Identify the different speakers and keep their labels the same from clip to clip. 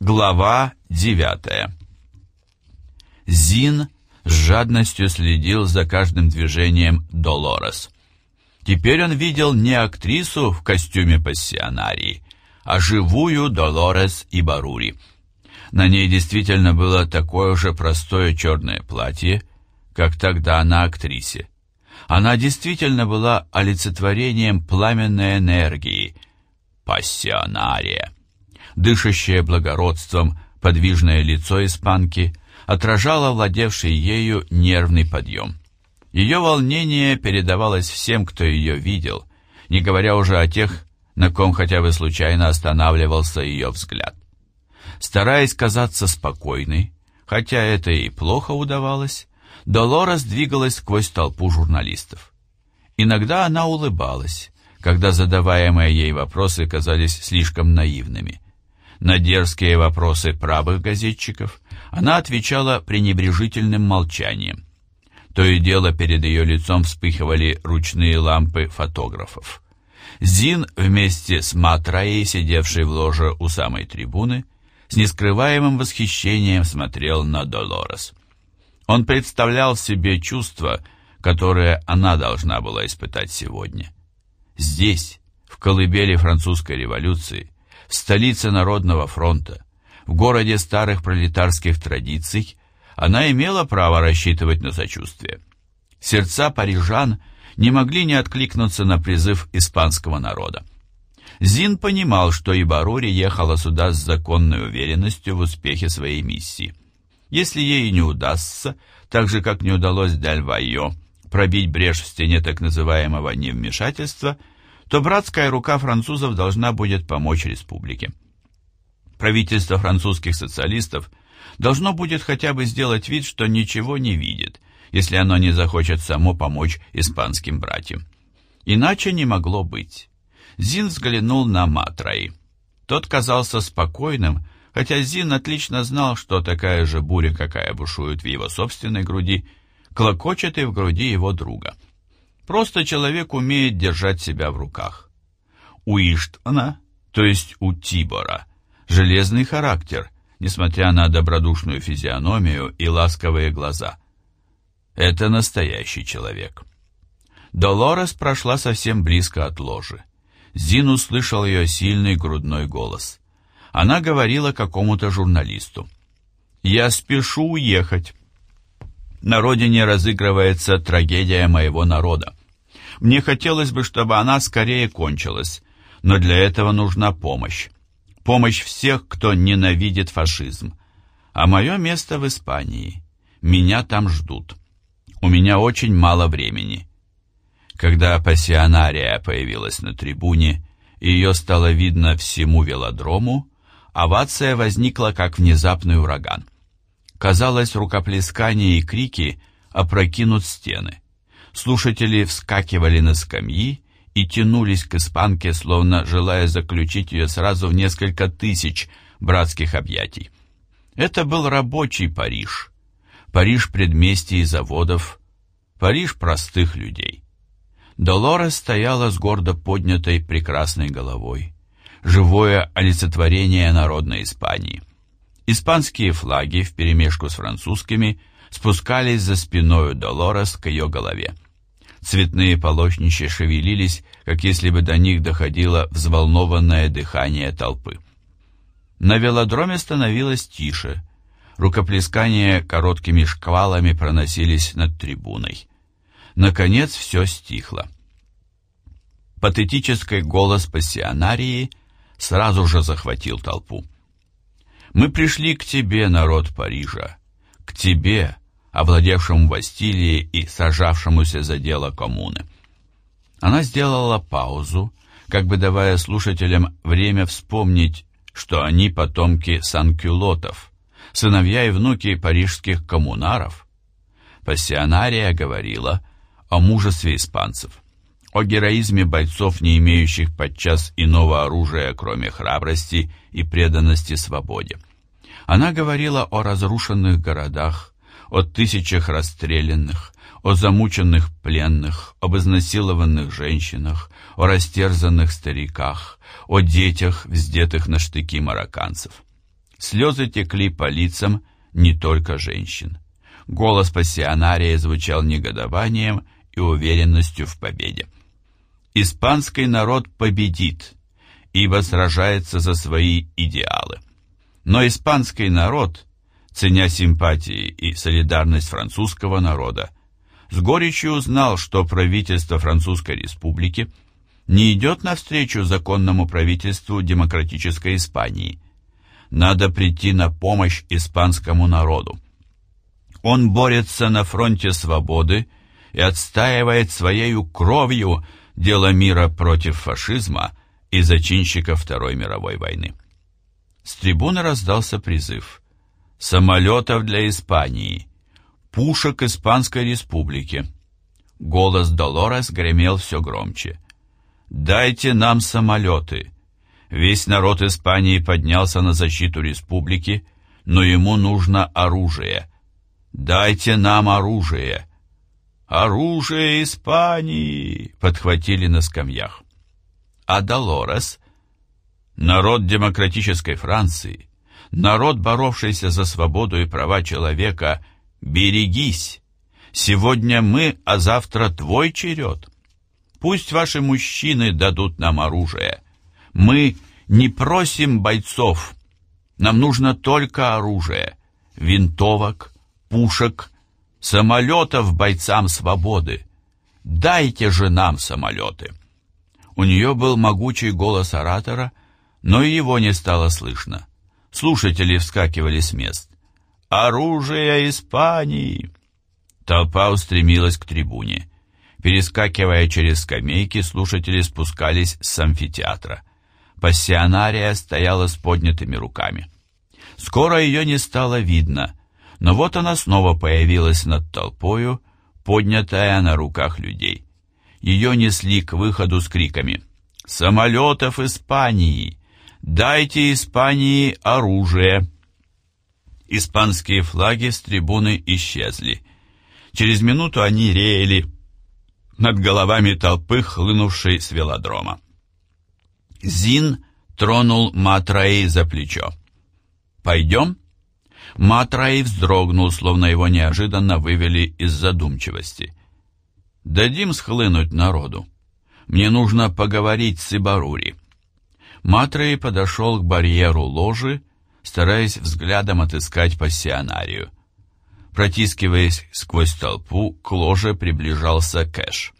Speaker 1: Глава девятая Зин с жадностью следил за каждым движением Долорес. Теперь он видел не актрису в костюме пассионарии, а живую Долорес и Барури. На ней действительно было такое же простое черное платье, как тогда на актрисе. Она действительно была олицетворением пламенной энергии, пассионария. Дышащее благородством подвижное лицо испанки отражало владевший ею нервный подъем. Ее волнение передавалось всем, кто ее видел, не говоря уже о тех, на ком хотя бы случайно останавливался ее взгляд. Стараясь казаться спокойной, хотя это и плохо удавалось, Долорес двигалась сквозь толпу журналистов. Иногда она улыбалась, когда задаваемые ей вопросы казались слишком наивными. На дерзкие вопросы правых газетчиков она отвечала пренебрежительным молчанием. То и дело перед ее лицом вспыхивали ручные лампы фотографов. Зин вместе с Матраей, сидевшей в ложе у самой трибуны, с нескрываемым восхищением смотрел на Долорес. Он представлял себе чувство, которое она должна была испытать сегодня. Здесь, в колыбели французской революции, столице Народного фронта, в городе старых пролетарских традиций, она имела право рассчитывать на сочувствие. Сердца парижан не могли не откликнуться на призыв испанского народа. Зин понимал, что и Барури ехала сюда с законной уверенностью в успехе своей миссии. Если ей не удастся, так же как не удалось Дель Вайо, пробить брешь в стене так называемого невмешательства – то братская рука французов должна будет помочь республике. Правительство французских социалистов должно будет хотя бы сделать вид, что ничего не видит, если оно не захочет само помочь испанским братьям. Иначе не могло быть. Зин взглянул на Матраи. Тот казался спокойным, хотя Зин отлично знал, что такая же буря, какая бушует в его собственной груди, клокочет и в груди его друга. Просто человек умеет держать себя в руках. У Иштана, то есть у Тибора, железный характер, несмотря на добродушную физиономию и ласковые глаза. Это настоящий человек. Долорес прошла совсем близко от ложи. Зин услышал ее сильный грудной голос. Она говорила какому-то журналисту. «Я спешу уехать. На родине разыгрывается трагедия моего народа. Мне хотелось бы, чтобы она скорее кончилась, но для этого нужна помощь. Помощь всех, кто ненавидит фашизм. А мое место в Испании. Меня там ждут. У меня очень мало времени. Когда пассионария появилась на трибуне, и ее стало видно всему велодрому, овация возникла как внезапный ураган. Казалось, рукоплескания и крики опрокинут стены. Слушатели вскакивали на скамьи и тянулись к испанке, словно желая заключить ее сразу в несколько тысяч братских объятий. Это был рабочий Париж. Париж предместий заводов, Париж простых людей. Долорес стояла с гордо поднятой прекрасной головой. Живое олицетворение народной Испании. Испанские флаги вперемешку с французскими спускались за спиною Долорес к ее голове. Цветные полотнища шевелились, как если бы до них доходило взволнованное дыхание толпы. На велодроме становилось тише. Рукоплескания короткими шквалами проносились над трибуной. Наконец все стихло. Патетический голос пассионарии сразу же захватил толпу. «Мы пришли к тебе, народ Парижа, к тебе, овладевшему Бастилией и сажавшемуся за дело коммуны. Она сделала паузу, как бы давая слушателям время вспомнить, что они потомки санкюлотов, сыновья и внуки парижских коммунаров. Пассионария говорила о мужестве испанцев, о героизме бойцов, не имеющих подчас иного оружия, кроме храбрости и преданности свободе. Она говорила о разрушенных городах, о тысячах расстрелянных, о замученных пленных, об изнасилованных женщинах, о растерзанных стариках, о детях, вздетых на штыки марокканцев. Слезы текли по лицам не только женщин. Голос пассионария звучал негодованием и уверенностью в победе. Испанский народ победит, ибо сражается за свои идеалы. Но испанский народ, ценя симпатии и солидарность французского народа, с горечью узнал, что правительство Французской Республики не идет навстречу законному правительству демократической Испании. Надо прийти на помощь испанскому народу. Он борется на фронте свободы и отстаивает своей кровью дело мира против фашизма и зачинщиков Второй мировой войны. С трибуны раздался призыв «Самолетов для Испании! Пушек Испанской Республики!» Голос Долорес гремел все громче. «Дайте нам самолеты!» Весь народ Испании поднялся на защиту республики, но ему нужно оружие. «Дайте нам оружие!» «Оружие Испании!» — подхватили на скамьях. А Долорес, народ демократической Франции, народ, боровшийся за свободу и права человека, берегись! Сегодня мы, а завтра твой черед. Пусть ваши мужчины дадут нам оружие. Мы не просим бойцов. Нам нужно только оружие, винтовок, пушек, самолетов бойцам свободы. Дайте же нам самолеты. У нее был могучий голос оратора, но и его не стало слышно. Слушатели вскакивали с мест. «Оружие Испании!» Толпа устремилась к трибуне. Перескакивая через скамейки, слушатели спускались с амфитеатра. Пассионария стояла с поднятыми руками. Скоро ее не стало видно, но вот она снова появилась над толпою, поднятая на руках людей. Ее несли к выходу с криками «Самолетов Испании! Дайте Испании оружие!» Испанские флаги с трибуны исчезли. Через минуту они реяли над головами толпы, хлынувшей с велодрома. Зин тронул Матраи за плечо. «Пойдем?» Матраи вздрогнул, словно его неожиданно вывели из задумчивости. «Дадим схлынуть народу. Мне нужно поговорить с Ибарури». Матраи подошел к барьеру ложи, стараясь взглядом отыскать пассионарию. Протискиваясь сквозь толпу, к ложе приближался Кэш.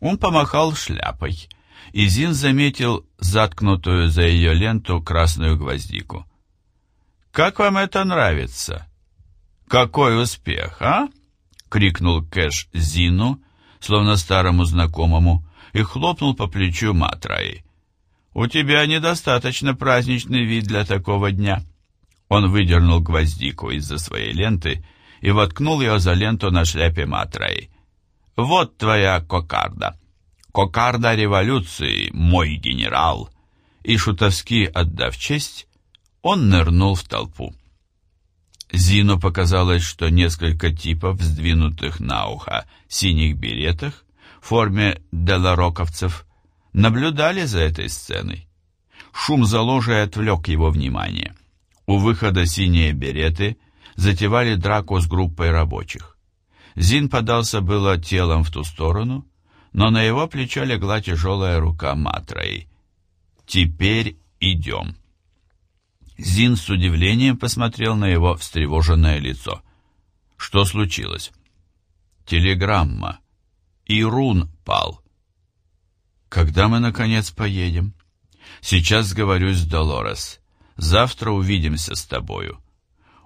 Speaker 1: Он помахал шляпой, и Зин заметил заткнутую за ее ленту красную гвоздику. «Как вам это нравится?» «Какой успех, а?» — крикнул Кэш Зину, словно старому знакомому, и хлопнул по плечу Матраи. «У тебя недостаточно праздничный вид для такого дня». Он выдернул гвоздику из-за своей ленты и воткнул ее за ленту на шляпе Матраи. «Вот твоя кокарда. Кокарда революции, мой генерал!» И шутовски отдав честь, он нырнул в толпу. Зину показалось, что несколько типов, сдвинутых на ухо синих беретах в форме делароковцев, наблюдали за этой сценой. Шум за ложей отвлек его внимание. У выхода синие береты затевали драку с группой рабочих. Зин подался было телом в ту сторону, но на его плечо легла тяжелая рука Матраи. «Теперь идем». Зин с удивлением посмотрел на его встревоженное лицо. Что случилось? Телеграмма. Ирун пал. Когда мы, наконец, поедем? Сейчас сговорюсь с Долорес. Завтра увидимся с тобою.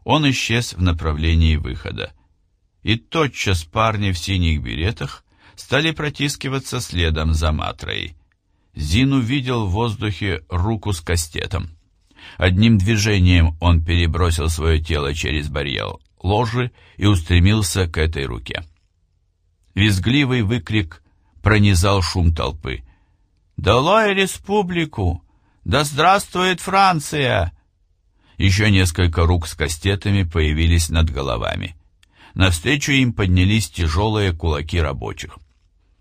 Speaker 1: Он исчез в направлении выхода. И тотчас парни в синих беретах стали протискиваться следом за Матроей. Зин увидел в воздухе руку с кастетом. Одним движением он перебросил свое тело через барьер ложи и устремился к этой руке. Визгливый выкрик пронизал шум толпы. «Долой республику! Да здравствует Франция!» Еще несколько рук с кастетами появились над головами. Навстречу им поднялись тяжелые кулаки рабочих.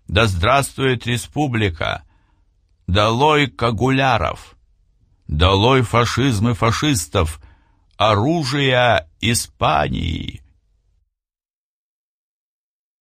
Speaker 1: «Да здравствует республика! Долой Кагуляров!» «Долой фашизм и фашистов!» оружия Испании.